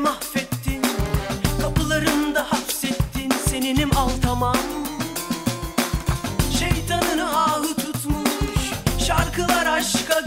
mahvettin Kapılarında hapsettin Seninim altaman. Şeytanın ahı tutmuş Şarkılar aşka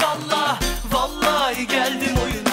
salla Vallahi geldim oyuna.